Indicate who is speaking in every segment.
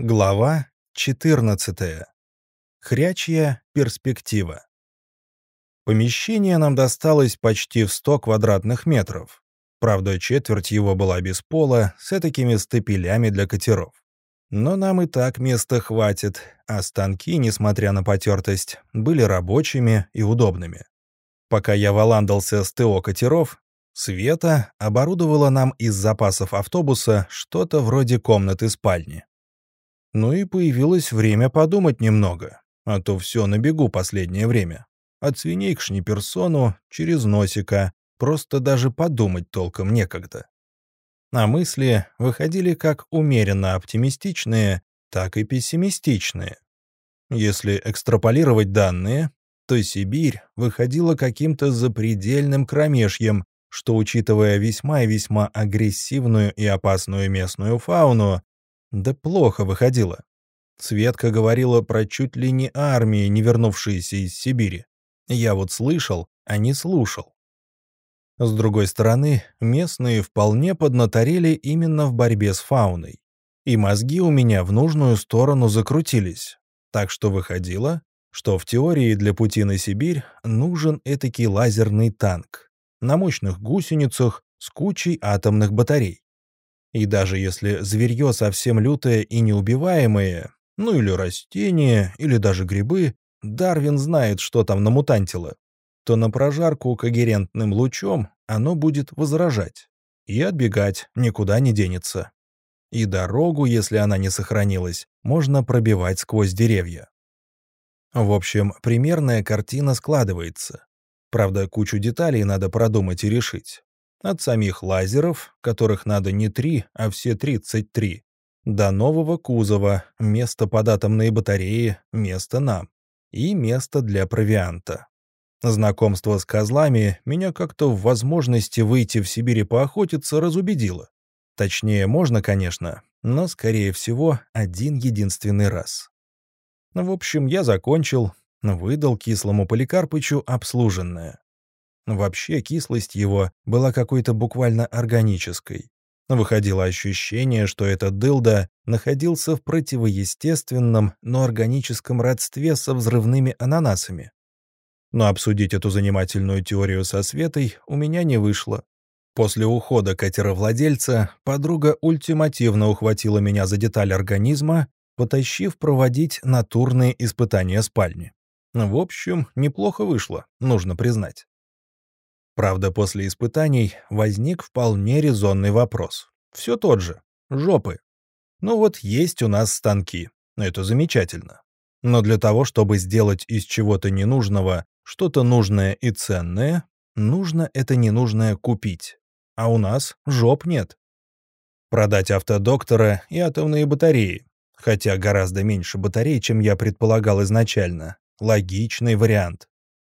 Speaker 1: Глава 14. Хрячья перспектива. Помещение нам досталось почти в 100 квадратных метров. Правда, четверть его была без пола, с такими стапелями для катеров. Но нам и так места хватит, а станки, несмотря на потертость, были рабочими и удобными. Пока я валандался с ТО катеров, Света оборудовала нам из запасов автобуса что-то вроде комнаты спальни. Ну и появилось время подумать немного, а то все на бегу последнее время. От свиней к шниперсону, через носика, просто даже подумать толком некогда. А мысли выходили как умеренно оптимистичные, так и пессимистичные. Если экстраполировать данные, то Сибирь выходила каким-то запредельным кромешьем, что, учитывая весьма и весьма агрессивную и опасную местную фауну, да плохо выходило. Светка говорила про чуть ли не армии, не вернувшиеся из Сибири. Я вот слышал, а не слушал. С другой стороны, местные вполне поднаторели именно в борьбе с фауной. И мозги у меня в нужную сторону закрутились. Так что выходило, что в теории для пути на Сибирь нужен этакий лазерный танк на мощных гусеницах с кучей атомных батарей. И даже если зверье совсем лютое и неубиваемое, ну или растения, или даже грибы, Дарвин знает, что там намутантило, то на прожарку когерентным лучом оно будет возражать. И отбегать никуда не денется. И дорогу, если она не сохранилась, можно пробивать сквозь деревья. В общем, примерная картина складывается. Правда, кучу деталей надо продумать и решить. От самих лазеров, которых надо не три, а все 33, до нового кузова, место под атомные батареи, место нам. И место для провианта. Знакомство с козлами меня как-то в возможности выйти в Сибири поохотиться разубедило. Точнее, можно, конечно, но, скорее всего, один единственный раз. В общем, я закончил, выдал кислому Поликарпычу обслуженное. Вообще кислость его была какой-то буквально органической. Выходило ощущение, что этот дылда находился в противоестественном, но органическом родстве со взрывными ананасами. Но обсудить эту занимательную теорию со Светой у меня не вышло. После ухода катеровладельца подруга ультимативно ухватила меня за деталь организма, потащив проводить натурные испытания спальни. В общем, неплохо вышло, нужно признать. Правда, после испытаний возник вполне резонный вопрос. Все тот же. Жопы. Ну вот есть у нас станки. Это замечательно. Но для того, чтобы сделать из чего-то ненужного что-то нужное и ценное, нужно это ненужное купить. А у нас жоп нет. Продать автодоктора и атомные батареи. Хотя гораздо меньше батарей, чем я предполагал изначально. Логичный вариант.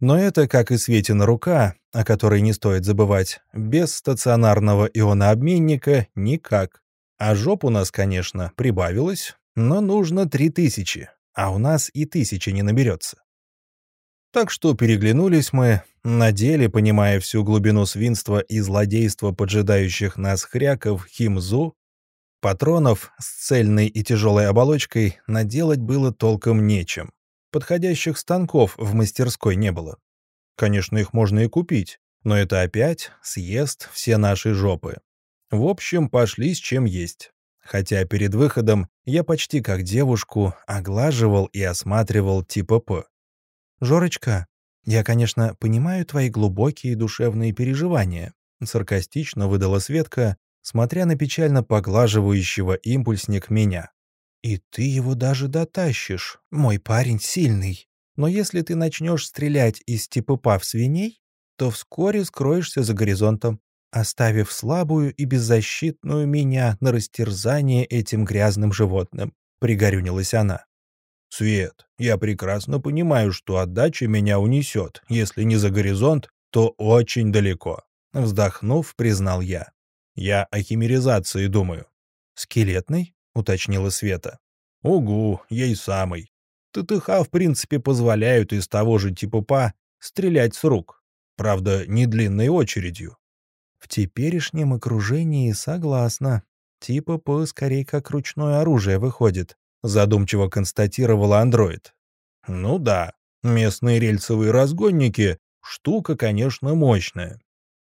Speaker 1: Но это, как и Светина рука, о которой не стоит забывать, без стационарного ионообменника никак. А жоп у нас, конечно, прибавилось, но нужно три тысячи, а у нас и тысячи не наберется. Так что переглянулись мы, на деле, понимая всю глубину свинства и злодейства поджидающих нас хряков химзу, патронов с цельной и тяжелой оболочкой наделать было толком нечем подходящих станков в мастерской не было. Конечно, их можно и купить, но это опять съест все наши жопы. В общем, пошли с чем есть. Хотя перед выходом я почти как девушку оглаживал и осматривал типа. «Жорочка, я, конечно, понимаю твои глубокие душевные переживания», саркастично выдала Светка, смотря на печально поглаживающего импульсник меня. И ты его даже дотащишь. Мой парень сильный. Но если ты начнешь стрелять из ТПП в свиней, то вскоре скроешься за горизонтом, оставив слабую и беззащитную меня на растерзание этим грязным животным», — пригорюнилась она. «Свет, я прекрасно понимаю, что отдача меня унесет, если не за горизонт, то очень далеко», — вздохнув, признал я. «Я о химеризации думаю». «Скелетный?» Уточнила Света. «Угу, ей самый. ТТХ, в принципе, позволяют из того же типа ПА стрелять с рук. Правда, не длинной очередью». «В теперешнем окружении согласна. Типа П скорее как ручное оружие выходит», задумчиво констатировала андроид. Ну да, местные рельсовые разгонники — штука, конечно, мощная.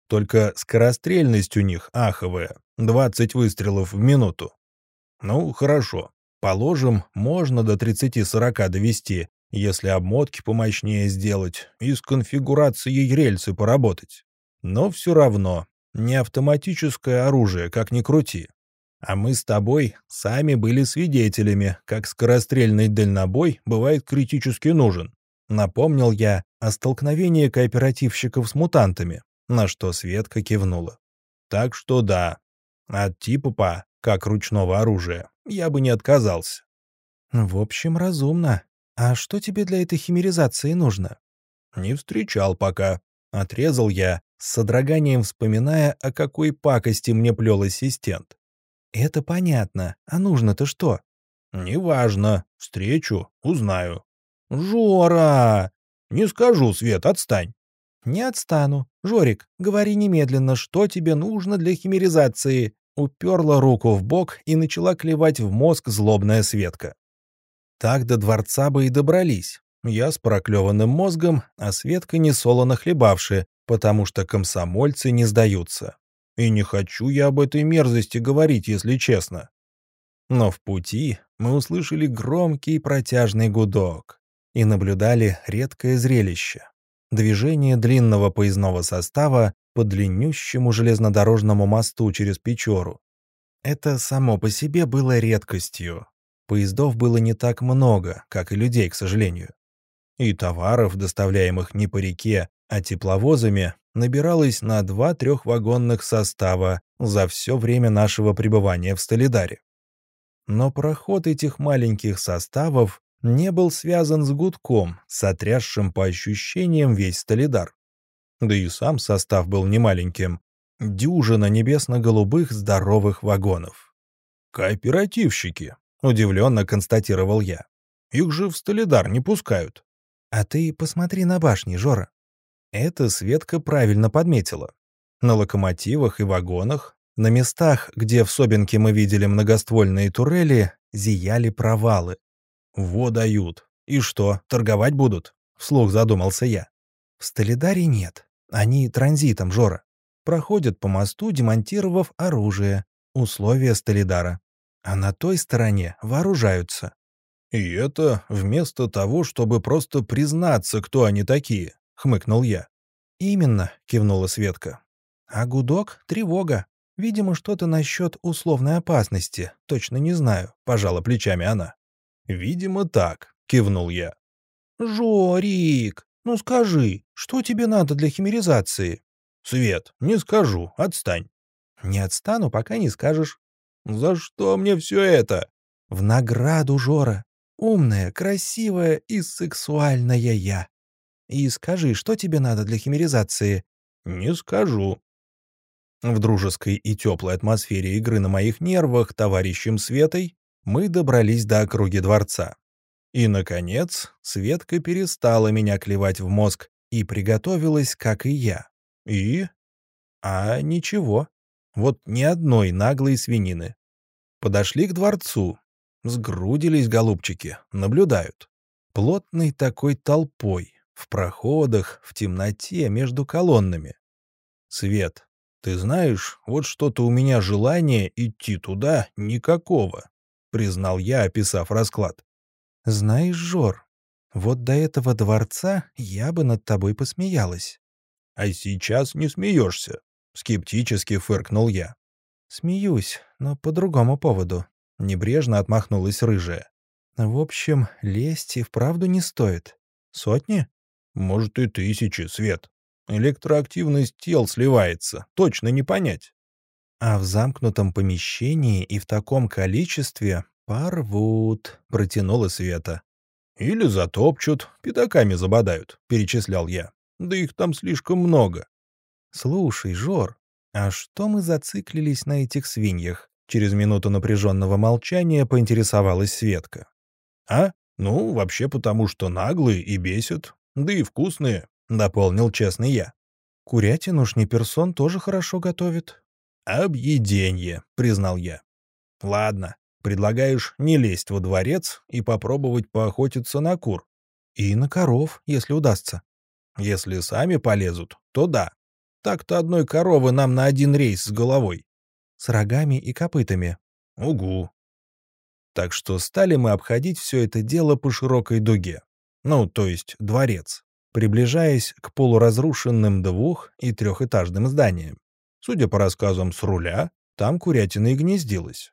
Speaker 1: Только скорострельность у них аховая, 20 выстрелов в минуту. Ну, хорошо. Положим, можно до 30-40 довести, если обмотки помощнее сделать и с конфигурацией рельсы поработать. Но все равно, не автоматическое оружие, как ни крути. А мы с тобой сами были свидетелями, как скорострельный дальнобой бывает критически нужен. Напомнил я о столкновении кооперативщиков с мутантами, на что Светка кивнула. Так что да, от типа как ручного оружия, я бы не отказался.
Speaker 2: В общем, разумно. А что тебе для этой химеризации нужно?
Speaker 1: Не встречал пока. Отрезал я, с содроганием вспоминая, о какой пакости мне плел ассистент.
Speaker 2: Это понятно. А нужно-то что?
Speaker 1: Неважно. Встречу, узнаю.
Speaker 2: Жора!
Speaker 1: Не скажу, Свет, отстань.
Speaker 2: Не отстану. Жорик, говори немедленно, что тебе нужно для химеризации. Уперла руку в бок и начала клевать в мозг злобная Светка.
Speaker 1: Так до дворца бы и добрались. Я с проклеванным мозгом, а Светка не солоно хлебавши, потому что комсомольцы не сдаются. И не хочу я об этой мерзости говорить, если честно. Но в пути мы услышали громкий протяжный гудок и наблюдали редкое зрелище. Движение длинного поездного состава по длиннющему железнодорожному мосту через Печору. Это само по себе было редкостью. Поездов было не так много, как и людей, к сожалению. И товаров, доставляемых не по реке, а тепловозами, набиралось на два трехвагонных состава за все время нашего пребывания в Столидаре. Но проход этих маленьких составов не был связан с гудком, сотрясшим по ощущениям весь Столидар. Да и сам состав был немаленьким. Дюжина небесно-голубых здоровых вагонов. «Кооперативщики», — удивленно констатировал я. «Их же в Столидар не пускают».
Speaker 2: «А ты посмотри на башни, Жора».
Speaker 1: Это Светка правильно подметила. На локомотивах и вагонах, на местах, где в Собинке мы видели многоствольные турели, зияли провалы. «Во дают. И что, торговать будут?» — вслух задумался я.
Speaker 2: «В Столидаре нет. Они транзитом, Жора. Проходят по мосту, демонтировав оружие. Условия Столидара. А на той стороне вооружаются.
Speaker 1: «И это вместо того, чтобы просто признаться, кто они такие», — хмыкнул я.
Speaker 2: «Именно», — кивнула Светка. «А гудок — тревога. Видимо, что-то насчет условной опасности. Точно не знаю», — пожала плечами она.
Speaker 1: «Видимо, так», — кивнул я.
Speaker 2: «Жорик!» «Ну скажи, что тебе надо для химеризации?»
Speaker 1: «Свет, не скажу, отстань».
Speaker 2: «Не отстану, пока не скажешь».
Speaker 1: «За что мне все это?»
Speaker 2: «В награду, Жора. Умная, красивая и сексуальная я. И скажи, что тебе надо для химеризации?»
Speaker 1: «Не скажу». В дружеской и теплой атмосфере игры на моих нервах товарищем Светой мы добрались до округи дворца. И, наконец, Светка перестала меня клевать в мозг и приготовилась, как и я. И? А ничего. Вот ни одной наглой свинины. Подошли к дворцу. Сгрудились голубчики, наблюдают. Плотной такой толпой, в проходах, в темноте, между колоннами. Свет, ты знаешь, вот что-то у меня желания идти туда никакого, признал я, описав расклад.
Speaker 2: «Знаешь, Жор, вот до этого дворца я бы над тобой посмеялась».
Speaker 1: «А сейчас не смеешься», — скептически фыркнул я.
Speaker 2: «Смеюсь, но по другому поводу», — небрежно отмахнулась рыжая. «В общем, лезть и вправду не стоит. Сотни?»
Speaker 1: «Может, и тысячи, Свет. Электроактивность тел сливается, точно не понять».
Speaker 2: «А в замкнутом помещении и в таком количестве «Порвут», — протянула Света.
Speaker 1: «Или затопчут, пятаками забодают», — перечислял я. «Да их там слишком много».
Speaker 2: «Слушай, Жор, а что мы зациклились на этих свиньях?» Через минуту напряженного молчания поинтересовалась Светка.
Speaker 1: «А? Ну, вообще потому, что наглые и бесят, да и вкусные», — дополнил честный я.
Speaker 2: «Курятину персон тоже хорошо готовит».
Speaker 1: «Объеденье», — признал я. «Ладно, Предлагаешь не лезть во дворец и попробовать поохотиться на кур.
Speaker 2: И на коров, если удастся.
Speaker 1: Если сами полезут, то да. Так-то одной коровы нам на один рейс с головой.
Speaker 2: С рогами и копытами.
Speaker 1: Угу. Так что стали мы обходить все это дело по широкой дуге. Ну, то есть дворец, приближаясь к полуразрушенным двух- и трехэтажным зданиям. Судя по рассказам с руля, там курятина и гнездилась.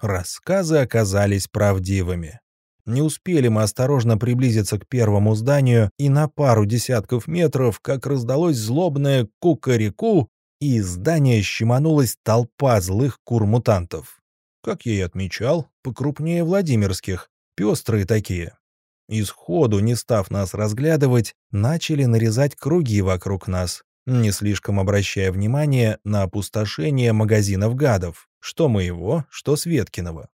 Speaker 1: Рассказы оказались правдивыми. Не успели мы осторожно приблизиться к первому зданию, и на пару десятков метров, как раздалось злобное кукареку, и из здания щеманулась толпа злых кур-мутантов. Как я и отмечал, покрупнее Владимирских, пестрые такие. И сходу, не став нас разглядывать, начали нарезать круги вокруг нас, не слишком обращая внимание на опустошение магазинов гадов, что моего, что Светкиного.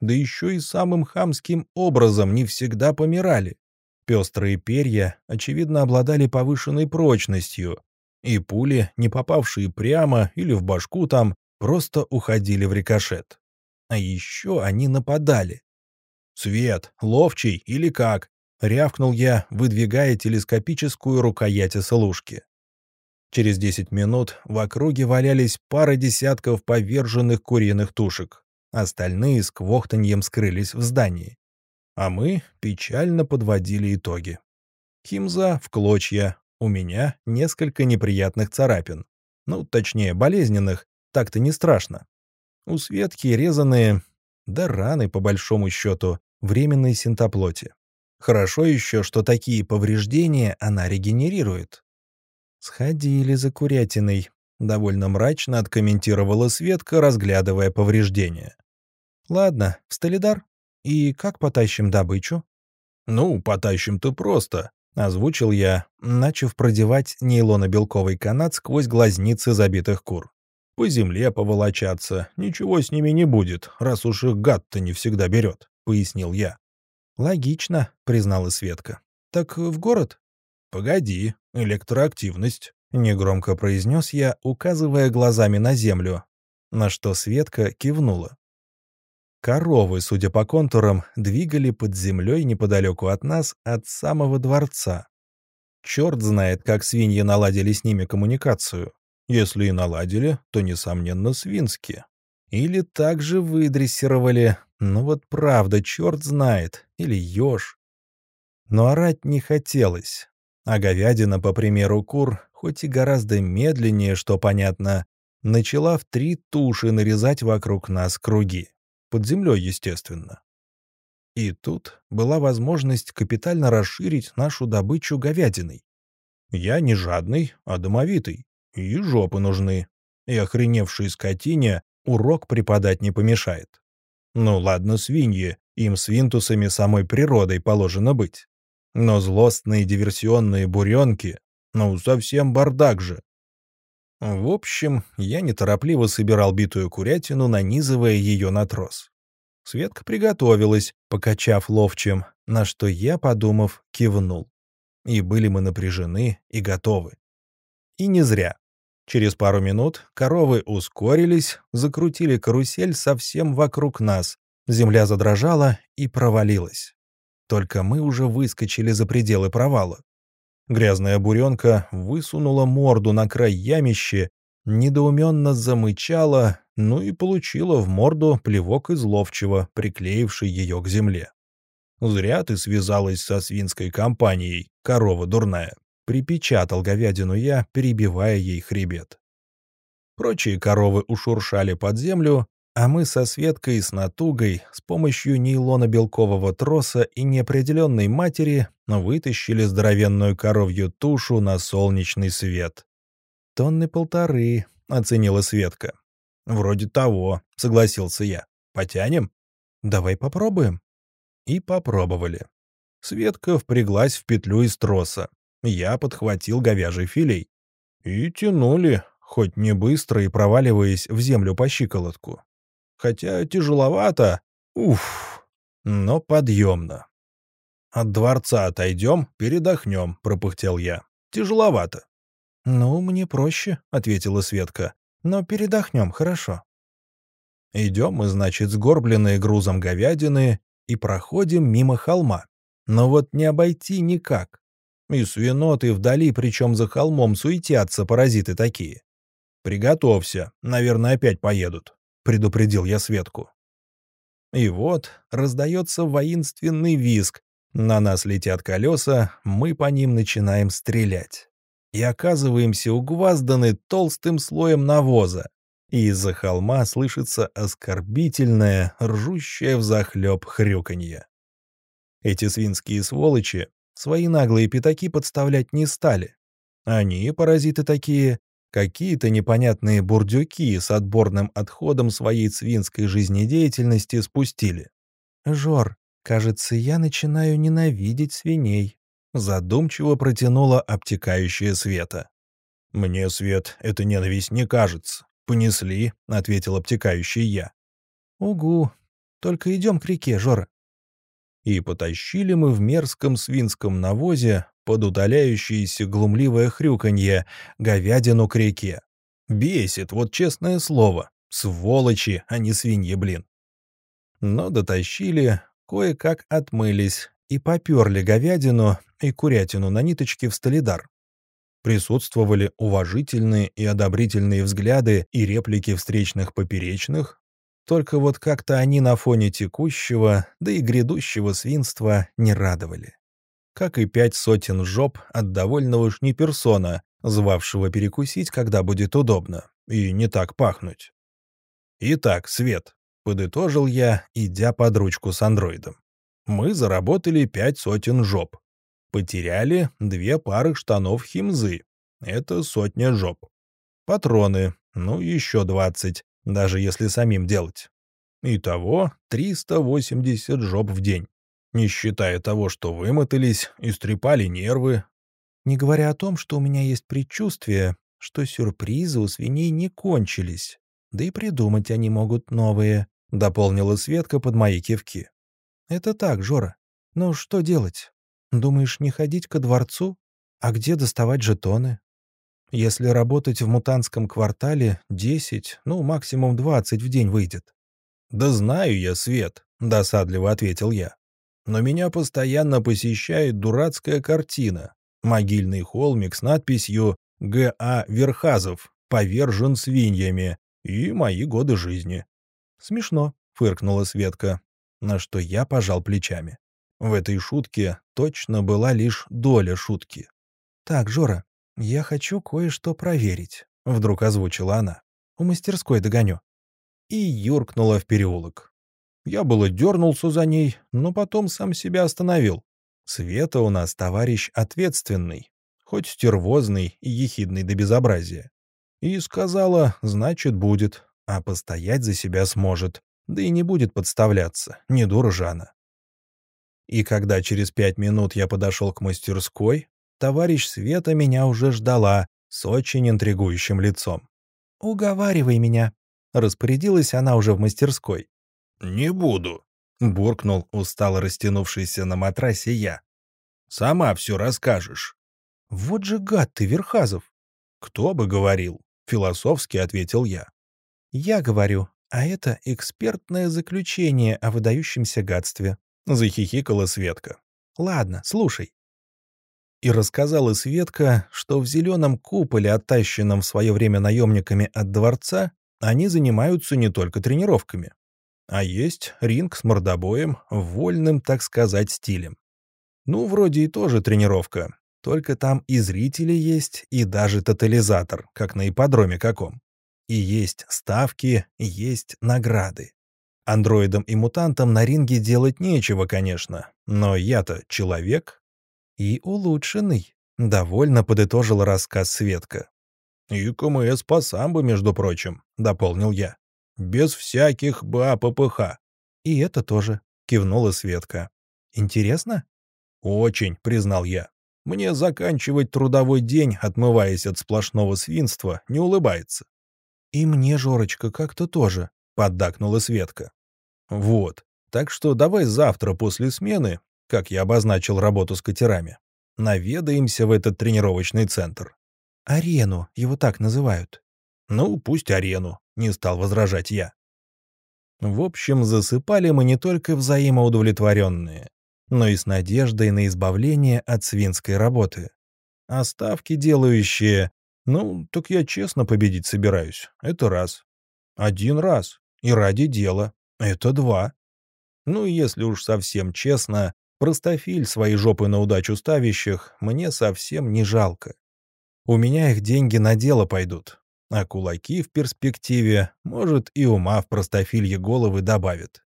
Speaker 1: Да еще и самым хамским образом не всегда помирали. Пестрые перья, очевидно, обладали повышенной прочностью, и пули, не попавшие прямо или в башку там, просто уходили в рикошет. А еще они нападали. «Свет, ловчий или как?» — рявкнул я, выдвигая телескопическую рукоять ослушки. Через десять минут в округе валялись пара десятков поверженных куриных тушек. Остальные с квохтаньем скрылись в здании. А мы печально подводили итоги. Химза в клочья, у меня несколько неприятных царапин. Ну, точнее, болезненных, так-то не страшно. У Светки резаные, да раны, по большому счету, временной синтоплоти. Хорошо еще, что такие повреждения она регенерирует. «Сходили за курятиной», — довольно мрачно откомментировала Светка, разглядывая повреждения. «Ладно, в Столидар. И как потащим добычу?» «Ну, потащим-то просто», — озвучил я, начав продевать нейлонобелковый канат сквозь глазницы забитых кур. «По земле поволочаться, ничего с ними не будет, раз уж их гад-то не всегда берет», — пояснил я.
Speaker 2: «Логично», — признала Светка. «Так в город?»
Speaker 1: «Погоди, электроактивность», —
Speaker 2: негромко произнес я, указывая глазами на землю, на что Светка кивнула. Коровы, судя по контурам, двигали под землей неподалеку от нас от самого дворца. Черт знает, как свиньи наладили с ними коммуникацию. Если и наладили, то, несомненно, свински. Или также выдрессировали, ну вот правда, черт знает, или еж. Но орать не хотелось. А говядина, по примеру кур, хоть и гораздо медленнее, что понятно, начала в три туши нарезать вокруг нас круги. Под землей, естественно. И тут была возможность капитально расширить нашу добычу говядиной. Я не жадный, а домовитый. И жопы нужны. И охреневшей скотине урок преподать не помешает. Ну ладно, свиньи, им свинтусами самой природой положено быть. Но злостные диверсионные буренки, ну, совсем бардак же. В общем, я неторопливо собирал битую курятину, нанизывая ее на трос. Светка приготовилась, покачав ловчем, на что я, подумав, кивнул. И были мы напряжены и готовы. И не зря. Через пару минут коровы ускорились, закрутили карусель совсем вокруг нас, земля задрожала и провалилась. Только мы уже выскочили за пределы провала. Грязная буренка высунула морду на край ямища, недоуменно замычала, ну и получила в морду плевок из ловчего, приклеивший ее к земле. «Зря ты связалась со свинской компанией, корова дурная», — припечатал говядину я, перебивая ей хребет. Прочие коровы ушуршали под землю, а мы со Светкой и с натугой с помощью нейлона-белкового троса и неопределенной матери вытащили здоровенную коровью тушу на солнечный свет. «Тонны полторы», — оценила Светка. «Вроде того», — согласился я. «Потянем?» «Давай попробуем». И попробовали. Светка впряглась в петлю из троса. Я подхватил говяжий филей. И тянули, хоть не быстро и проваливаясь в землю по щиколотку хотя тяжеловато, уф, но подъемно. «От дворца отойдем, передохнем», — пропыхтел я. «Тяжеловато». «Ну, мне проще», — ответила Светка. «Но передохнем, хорошо».
Speaker 1: Идем мы, значит, сгорбленные грузом говядины и проходим мимо холма. Но вот не обойти никак. И свиноты вдали, причем за холмом, суетятся паразиты такие. «Приготовься, наверное, опять поедут», — предупредил я Светку. И вот раздается воинственный визг. На нас летят колеса, мы по ним начинаем стрелять. И оказываемся угвазданы толстым слоем навоза. И из-за холма слышится оскорбительное, ржущее взахлеб хрюканье. Эти свинские сволочи свои наглые пятаки подставлять не стали. Они, паразиты такие, какие-то непонятные бурдюки с отборным отходом своей свинской жизнедеятельности спустили. «Жор, кажется, я начинаю ненавидеть свиней», — задумчиво протянула обтекающая Света. «Мне, Свет, эта ненависть не кажется. Понесли», — ответил обтекающий я. «Угу. Только идем к реке, Жора и потащили мы в мерзком свинском навозе под удаляющееся глумливое хрюканье говядину к реке. Бесит, вот честное слово. Сволочи, а не свиньи, блин. Но дотащили, кое-как отмылись и поперли говядину и курятину на ниточке в столидар. Присутствовали уважительные и одобрительные взгляды и реплики встречных поперечных, только вот как-то они на фоне текущего, да и грядущего свинства не радовали. Как и пять сотен жоп от довольного шниперсона, звавшего перекусить, когда будет удобно, и не так пахнуть. «Итак, Свет», — подытожил я, идя под ручку с андроидом. «Мы заработали пять сотен жоп. Потеряли две пары штанов химзы. Это сотня жоп. Патроны, ну еще двадцать даже если самим делать. Итого 380 жоп в день, не считая того, что вымотались, истрепали нервы. Не говоря о том, что у меня есть предчувствие, что сюрпризы у свиней не кончились, да и придумать они могут новые, — дополнила Светка под мои кивки. «Это так, Жора. Ну что делать? Думаешь, не ходить ко дворцу? А где доставать жетоны? Если работать в мутантском квартале, 10, ну, максимум 20 в день выйдет. «Да знаю я, Свет», — досадливо ответил я. «Но меня постоянно посещает дурацкая картина. Могильный холмик с надписью «Г.А. Верхазов. Повержен свиньями. И мои годы жизни». «Смешно», — фыркнула Светка, на что я пожал плечами. В этой шутке точно была лишь доля шутки. «Так, Жора, «Я хочу кое-что проверить», — вдруг озвучила она. «У мастерской догоню». И юркнула в переулок. Я было дернулся за ней, но потом сам себя остановил. Света у нас товарищ ответственный, хоть стервозный и ехидный до безобразия. И сказала, значит, будет, а постоять за себя сможет, да и не будет подставляться, не дура же она. И когда через пять минут я подошел к мастерской, товарищ Света меня уже ждала с очень интригующим лицом. «Уговаривай меня», — распорядилась она уже в мастерской. «Не буду», — буркнул устало растянувшийся на матрасе я. «Сама все расскажешь». «Вот же гад ты, Верхазов!» «Кто бы говорил?» — философски ответил я. «Я говорю, а это экспертное заключение о выдающемся гадстве», — захихикала Светка. «Ладно, слушай. И рассказала Светка, что в зеленом куполе, оттащенном в свое время наемниками от дворца, они занимаются не только тренировками, а есть ринг с мордобоем, вольным, так сказать, стилем. Ну, вроде и тоже тренировка, только там и зрители есть, и даже тотализатор, как на ипподроме каком. И есть ставки, есть награды. Андроидам и мутантам на ринге делать нечего, конечно, но я-то человек, и улучшенный», — довольно подытожил рассказ Светка. «И КМС по самбо, между прочим», — дополнил я. «Без всяких БАППХ». «И это тоже», — кивнула Светка. «Интересно?» «Очень», — признал я. «Мне заканчивать трудовой день, отмываясь от сплошного свинства, не улыбается». «И мне, Жорочка, как-то тоже», — поддакнула Светка. «Вот. Так что давай завтра после смены как я обозначил работу с катерами, наведаемся в этот тренировочный центр. «Арену, его так называют». «Ну, пусть арену», — не стал возражать я. В общем, засыпали мы не только взаимоудовлетворенные, но и с надеждой на избавление от свинской работы. А ставки делающие, ну, так я честно победить собираюсь, это раз. Один раз, и ради дела, это два. Ну, если уж совсем честно, простофиль свои жопы на удачу ставящих мне совсем не жалко. У меня их деньги на дело пойдут, а кулаки в перспективе, может, и ума в простофилье головы добавят.